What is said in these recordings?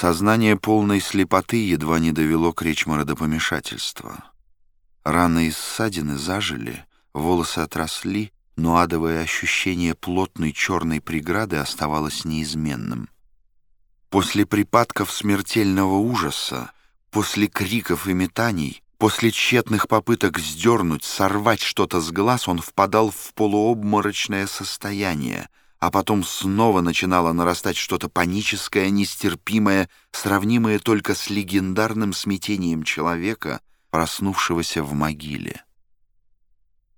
Сознание полной слепоты едва не довело Кречмара до помешательства. Раны и ссадины зажили, волосы отросли, но адовое ощущение плотной черной преграды оставалось неизменным. После припадков смертельного ужаса, после криков и метаний, после тщетных попыток сдернуть, сорвать что-то с глаз, он впадал в полуобморочное состояние — а потом снова начинало нарастать что-то паническое, нестерпимое, сравнимое только с легендарным смятением человека, проснувшегося в могиле.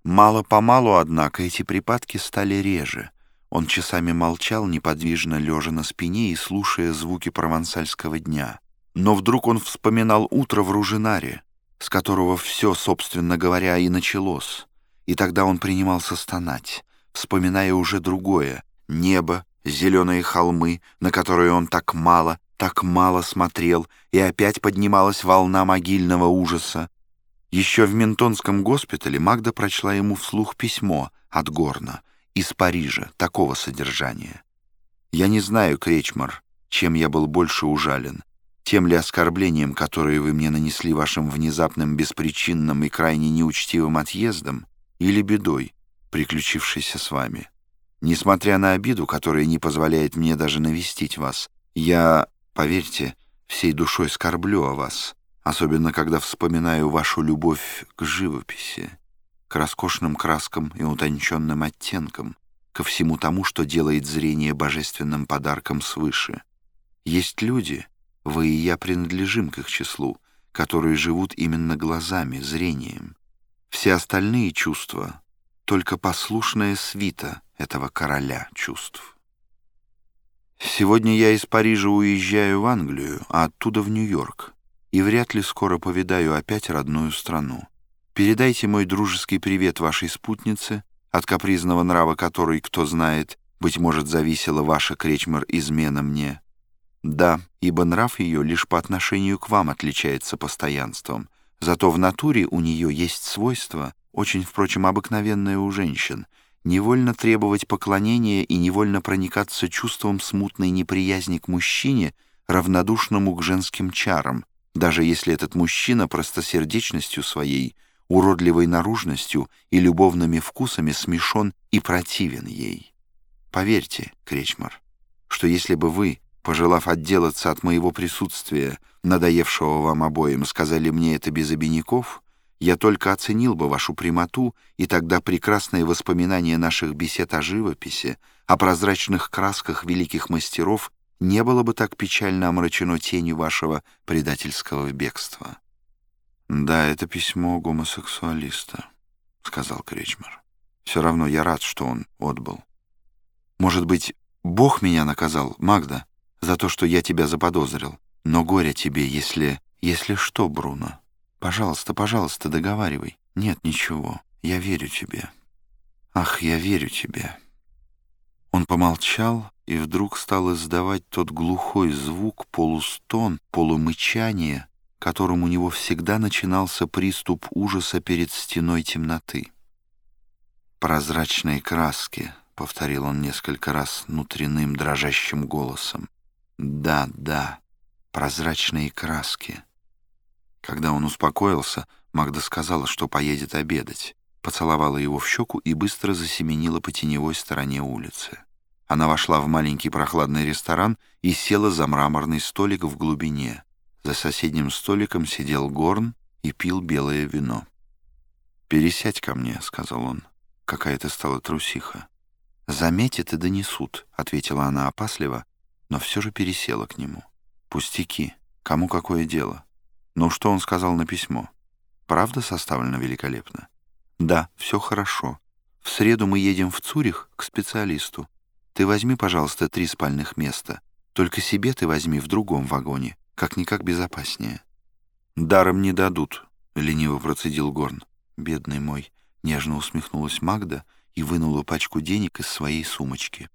Мало-помалу, однако, эти припадки стали реже. Он часами молчал, неподвижно лежа на спине и слушая звуки провансальского дня. Но вдруг он вспоминал утро в Ружинаре, с которого все, собственно говоря, и началось. И тогда он принимался стонать, вспоминая уже другое, Небо, зеленые холмы, на которые он так мало, так мало смотрел, и опять поднималась волна могильного ужаса. Еще в Ментонском госпитале Магда прочла ему вслух письмо от Горна из Парижа такого содержания. «Я не знаю, Кречмар, чем я был больше ужален, тем ли оскорблением, которое вы мне нанесли вашим внезапным, беспричинным и крайне неучтивым отъездом, или бедой, приключившейся с вами». Несмотря на обиду, которая не позволяет мне даже навестить вас, я, поверьте, всей душой скорблю о вас, особенно когда вспоминаю вашу любовь к живописи, к роскошным краскам и утонченным оттенкам, ко всему тому, что делает зрение божественным подарком свыше. Есть люди, вы и я принадлежим к их числу, которые живут именно глазами, зрением. Все остальные чувства — только послушная свита — этого короля чувств. Сегодня я из Парижа уезжаю в Англию, а оттуда в Нью-Йорк, и вряд ли скоро повидаю опять родную страну. Передайте мой дружеский привет вашей спутнице, от капризного нрава которой, кто знает, быть может, зависела ваша кречмар измена мне. Да, ибо нрав ее лишь по отношению к вам отличается постоянством, зато в натуре у нее есть свойство, очень, впрочем, обыкновенное у женщин — невольно требовать поклонения и невольно проникаться чувством смутной неприязни к мужчине, равнодушному к женским чарам, даже если этот мужчина простосердечностью своей, уродливой наружностью и любовными вкусами смешон и противен ей. Поверьте, Кречмар, что если бы вы, пожелав отделаться от моего присутствия, надоевшего вам обоим, сказали мне это без обиняков, я только оценил бы вашу прямоту, и тогда прекрасные воспоминания наших бесед о живописи, о прозрачных красках великих мастеров не было бы так печально омрачено тенью вашего предательского бегства. «Да, это письмо гомосексуалиста», — сказал Кречмар. «Все равно я рад, что он отбыл. Может быть, Бог меня наказал, Магда, за то, что я тебя заподозрил. Но горе тебе, если... Если что, Бруно?» Пожалуйста, пожалуйста, договаривай. Нет, ничего. Я верю тебе. Ах, я верю тебе. Он помолчал и вдруг стал издавать тот глухой звук, полустон, полумычание, которым у него всегда начинался приступ ужаса перед стеной темноты. «Прозрачные краски», — повторил он несколько раз внутренним дрожащим голосом. «Да, да, прозрачные краски». Когда он успокоился, Магда сказала, что поедет обедать, поцеловала его в щеку и быстро засеменила по теневой стороне улицы. Она вошла в маленький прохладный ресторан и села за мраморный столик в глубине. За соседним столиком сидел Горн и пил белое вино. «Пересядь ко мне», — сказал он. Какая-то стала трусиха. «Заметят и донесут», — ответила она опасливо, но все же пересела к нему. «Пустяки. Кому какое дело?» Ну, что он сказал на письмо? Правда составлено великолепно? Да, все хорошо. В среду мы едем в Цюрих к специалисту. Ты возьми, пожалуйста, три спальных места. Только себе ты возьми в другом вагоне. Как-никак безопаснее. Даром не дадут, — лениво процедил Горн. Бедный мой, — нежно усмехнулась Магда и вынула пачку денег из своей сумочки.